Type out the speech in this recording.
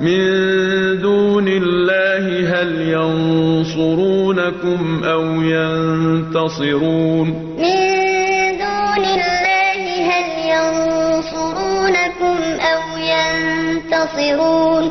مِن دُونِ اللَّهِ هَلْ يَنصُرُونَكُمْ أَوْ يَنتَصِرُونَ؟ مِن دُونِ اللَّهِ هَلْ يَنصُرُونَكُمْ أَوْ يَنتَصِرُونَ؟